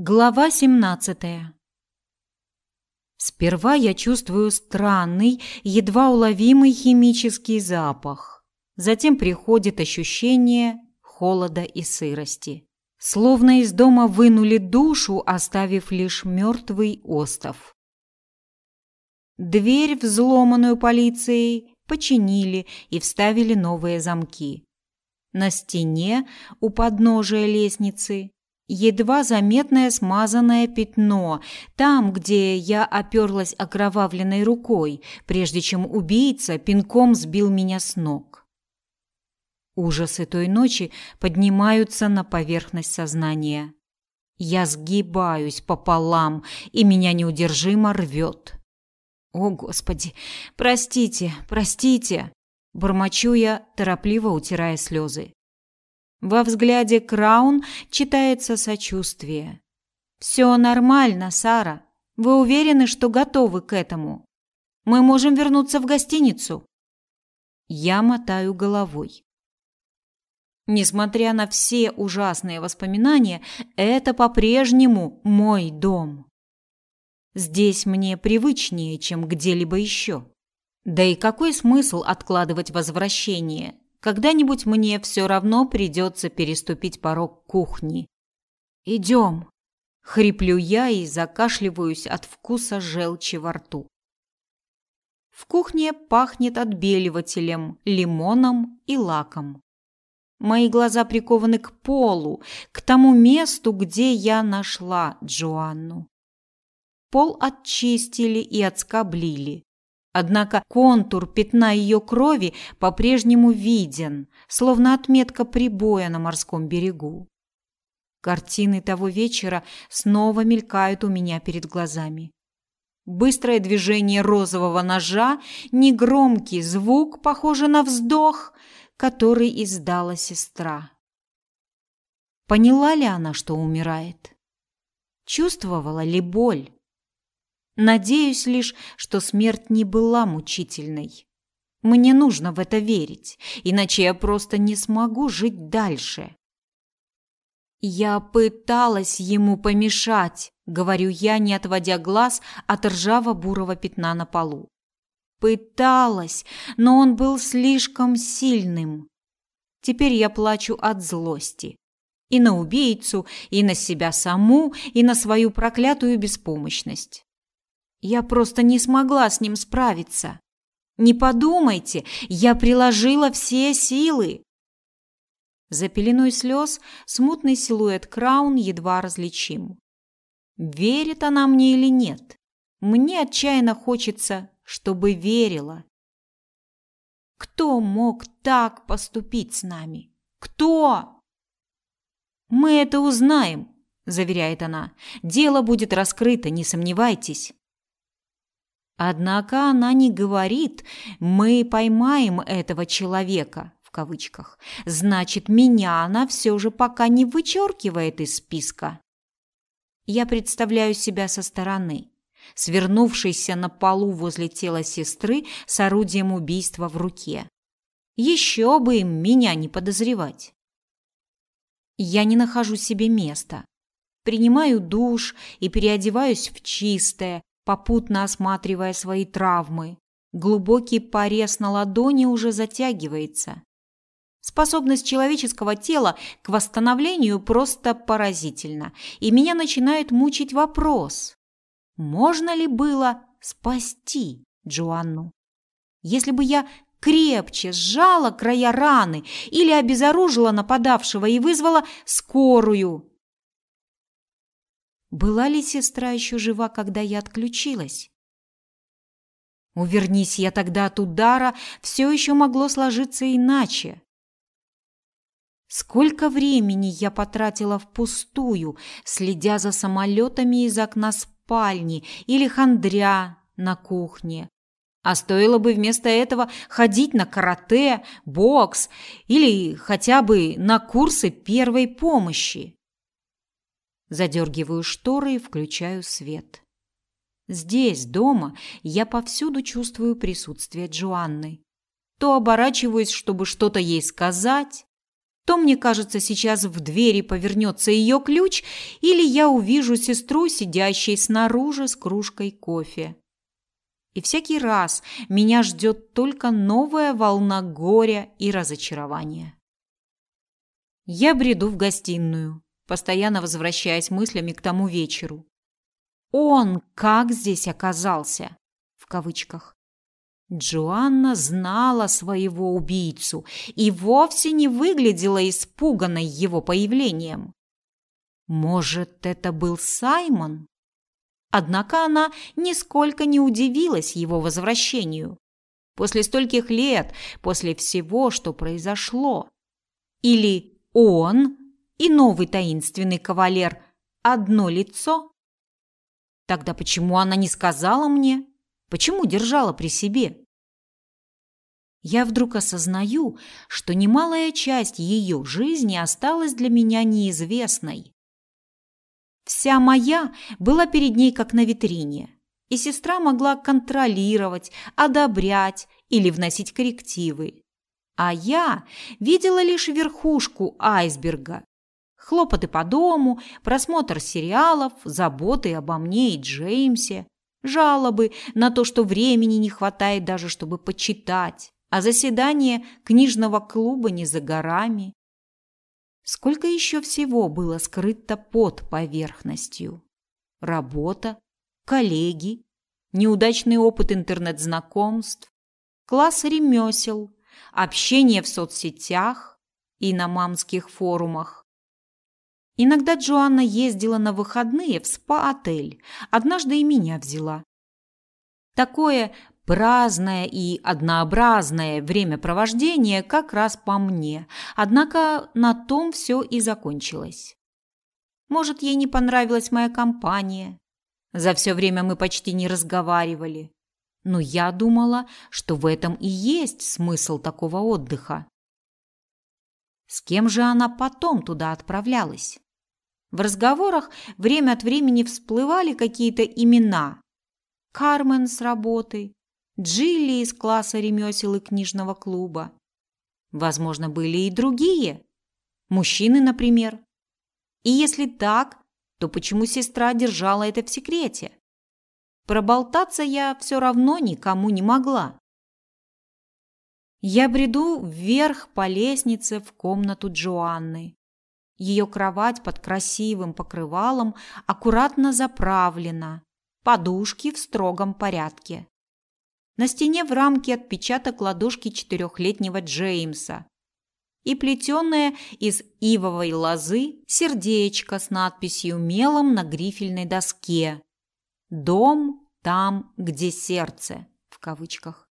Глава 17. Сперва я чувствую странный, едва уловимый химический запах. Затем приходит ощущение холода и сырости. Словно из дома вынули душу, оставив лишь мертвый остов. Дверь, взломанную полицией, починили и вставили новые замки. На стене у подножия лестницы едва заметное смазанное пятно, там, где я оперлась окровавленной рукой, прежде чем убийца пинком сбил меня с ног. Ужасы той ночи поднимаются на поверхность сознания. Я сгибаюсь пополам, и меня неудержимо рвет. О, Господи, простите, простите, бормочу я, торопливо утирая слезы. Во взгляде Краун читается сочувствие. Все нормально, Сара. Вы уверены, что готовы к этому? Мы можем вернуться в гостиницу. Я мотаю головой. Несмотря на все ужасные воспоминания, это по-прежнему мой дом. Здесь мне привычнее, чем где-либо еще. Да и какой смысл откладывать возвращение? Когда-нибудь мне все равно придется переступить порог кухни. Идем. Хриплю я и закашливаюсь от вкуса желчи во рту. В кухне пахнет отбеливателем, лимоном и лаком. Мои глаза прикованы к полу, к тому месту, где я нашла Джоанну. Пол отчистили и отскоблили. Однако контур пятна ее крови по-прежнему виден, словно отметка прибоя на морском берегу. Картины того вечера снова мелькают у меня перед глазами. Быстрое движение розового ножа, негромкий звук, похожий на вздох, который издала сестра. Поняла ли она, что умирает? Чувствовала ли боль? Надеюсь лишь, что смерть не была мучительной. Мне нужно в это верить, иначе я просто не смогу жить дальше. Я пыталась ему помешать, говорю я, не отводя глаз от ржаво-бурого пятна на полу. Пыталась, но он был слишком сильным. Теперь я плачу от злости. И на убийцу, и на себя саму, и на свою проклятую беспомощность. Я просто не смогла с ним справиться. Не подумайте, я приложила все силы. За пеленой слез смутный силуэт Краун едва различим. Верит она мне или нет? Мне отчаянно хочется, чтобы верила. Кто мог так поступить с нами? Кто? Мы это узнаем, заверяет она. Дело будет раскрыто, не сомневайтесь. Однако она не говорит «мы поймаем этого человека» в кавычках. Значит, меня она все же пока не вычеркивает из списка. Я представляю себя со стороны, свернувшейся на полу возле тела сестры с орудием убийства в руке. Еще бы им меня не подозревать. Я не нахожу себе места. Принимаю душ и переодеваюсь в чистое, попутно осматривая свои травмы. Глубокий порез на ладони уже затягивается. Способность человеческого тела к восстановлению просто поразительна, и меня начинает мучить вопрос: можно ли было спасти Джоанну? Если бы я крепче сжала края раны или обезоружила нападавшего и вызвала скорую, была ли сестра еще жива, когда я отключилась? Увернись я тогда от удара, все еще могло сложиться иначе. Сколько времени я потратила впустую, следя за самолетами из окна спальни или хандря на кухне. А стоило бы вместо этого ходить на карате, бокс или хотя бы на курсы первой помощи. Задергиваю шторы и включаю свет. Здесь, дома, я повсюду чувствую присутствие Джоанны. То оборачиваюсь, чтобы что-то ей сказать, То мне кажется, сейчас в двери повернется ее ключ, или я увижу сестру, сидящей снаружи с кружкой кофе. И всякий раз меня ждет только новая волна горя и разочарования. Я бреду в гостиную, постоянно возвращаясь мыслями к тому вечеру. Он как здесь оказался? В кавычках. Джоанна знала своего убийцу и вовсе не выглядела испуганной его появлением. Может, это был Саймон? Однако она нисколько не удивилась его возвращению. После стольких лет, после всего, что произошло. Или он и новый таинственный кавалер одно лицо? Тогда почему она не сказала мне? Почему держала при себе? Я вдруг осознаю, что немалая часть ее жизни осталась для меня неизвестной. Вся моя была перед ней как на витрине, и сестра могла контролировать, одобрять или вносить коррективы. А я видела лишь верхушку айсберга. Хлопоты по дому, просмотр сериалов, заботы обо мне и Джеймсе, жалобы на то, что времени не хватает даже, чтобы почитать, а заседание книжного клуба не за горами. Сколько еще всего было скрыто под поверхностью? Работа, коллеги, неудачный опыт интернет-знакомств, класс ремесел, общение в соцсетях и на мамских форумах. Иногда Джоанна ездила на выходные в спа-отель. Однажды и меня взяла. Такое Праздное и однообразное времяпровождение как раз по мне, однако на том все и закончилось. Может, ей не понравилась моя компания. За все время мы почти не разговаривали. Но я думала, что в этом и есть смысл такого отдыха. С кем же она потом туда отправлялась? В разговорах время от времени всплывали какие-то имена. Кармен с работы, Джилли из класса ремесел и книжного клуба. Возможно, были и другие. Мужчины, например. И если так, то почему сестра держала это в секрете? Проболтаться я все равно никому не могла. Я бреду вверх по лестнице в комнату Джоанны. Ее кровать под красивым покрывалом аккуратно заправлена, подушки в строгом порядке. На стене в рамке отпечаток ладошки четырехлетнего Джеймса и плетеное из ивовой лозы сердечко с надписью мелом на грифельной доске «Дом там, где сердце» в кавычках.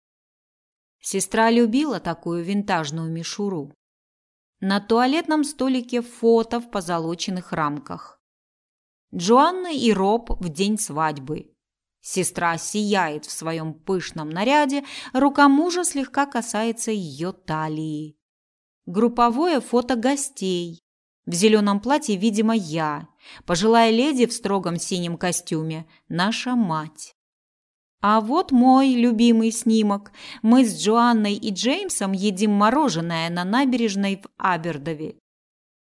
Сестра любила такую винтажную мишуру. На туалетном столике фото в позолоченных рамках. Джоанна и Роб в день свадьбы. Сестра сияет в своем пышном наряде, рука мужа слегка касается ее талии. Групповое фото гостей. В зеленом платье, видимо, я. Пожилая леди в строгом синем костюме. Наша мать. А вот мой любимый снимок. Мы с Джоанной и Джеймсом едим мороженое на набережной в Абердове.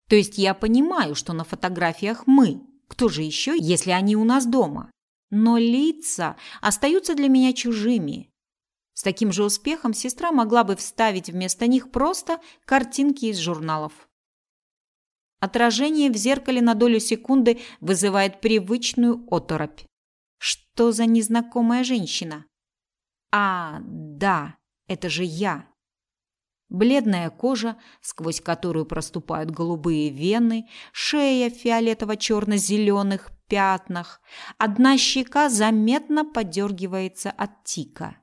То есть я понимаю, что на фотографиях мы. Кто же еще, если они у нас дома? но лица остаются для меня чужими. С таким же успехом сестра могла бы вставить вместо них просто картинки из журналов. Отражение в зеркале на долю секунды вызывает привычную оторопь. Что за незнакомая женщина? А, да, это же я. Бледная кожа, сквозь которую проступают голубые вены, шея в фиолетово-черно-зеленых пятнах, одна щека заметно подергивается от тика.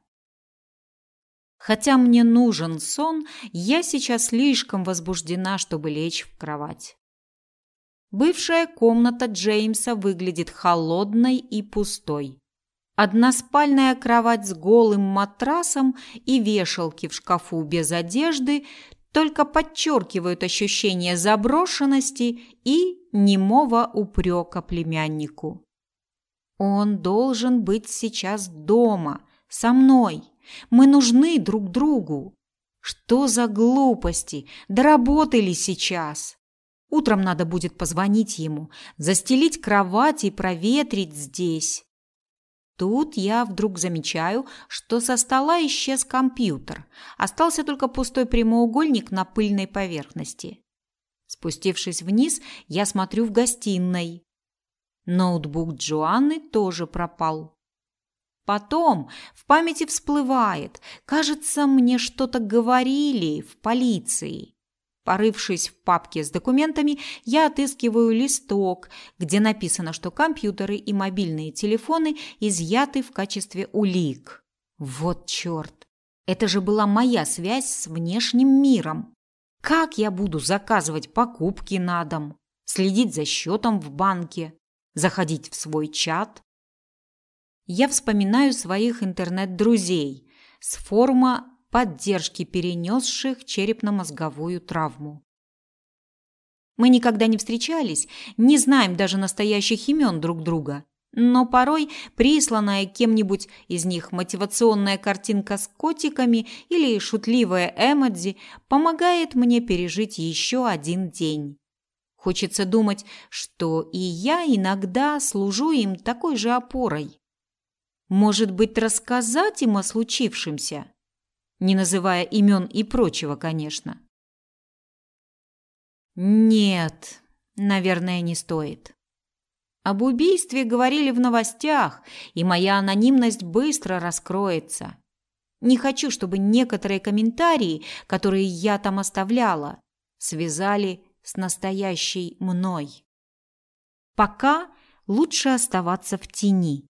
Хотя мне нужен сон, я сейчас слишком возбуждена, чтобы лечь в кровать. Бывшая комната Джеймса выглядит холодной и пустой. Односпальная кровать с голым матрасом и вешалки в шкафу без одежды только подчеркивают ощущение заброшенности и немого упрека племяннику. Он должен быть сейчас дома, со мной. Мы нужны друг другу. Что за глупости? Доработали сейчас. Утром надо будет позвонить ему, застелить кровать и проветрить здесь. Тут я вдруг замечаю, что со стола исчез компьютер. Остался только пустой прямоугольник на пыльной поверхности. Спустившись вниз, я смотрю в гостиной. Ноутбук Джоанны тоже пропал. Потом в памяти всплывает. Кажется, мне что-то говорили в полиции. Порывшись в папке с документами, я отыскиваю листок, где написано, что компьютеры и мобильные телефоны изъяты в качестве улик. Вот чёрт! Это же была моя связь с внешним миром. Как я буду заказывать покупки на дом, следить за счетом в банке, заходить в свой чат? я вспоминаю своих интернет-друзей с форума поддержки перенесших черепно-мозговую травму. Мы никогда не встречались, не знаем даже настоящих имен друг друга, но порой присланная кем-нибудь из них мотивационная картинка с котиками или шутливая эмодзи помогает мне пережить еще один день. Хочется думать, что и я иногда служу им такой же опорой. Может быть, рассказать им о случившемся? Не называя имен и прочего, конечно. Нет, наверное, не стоит. Об убийстве говорили в новостях, и моя анонимность быстро раскроется. Не хочу, чтобы некоторые комментарии, которые я там оставляла, связали с настоящей мной. Пока лучше оставаться в тени.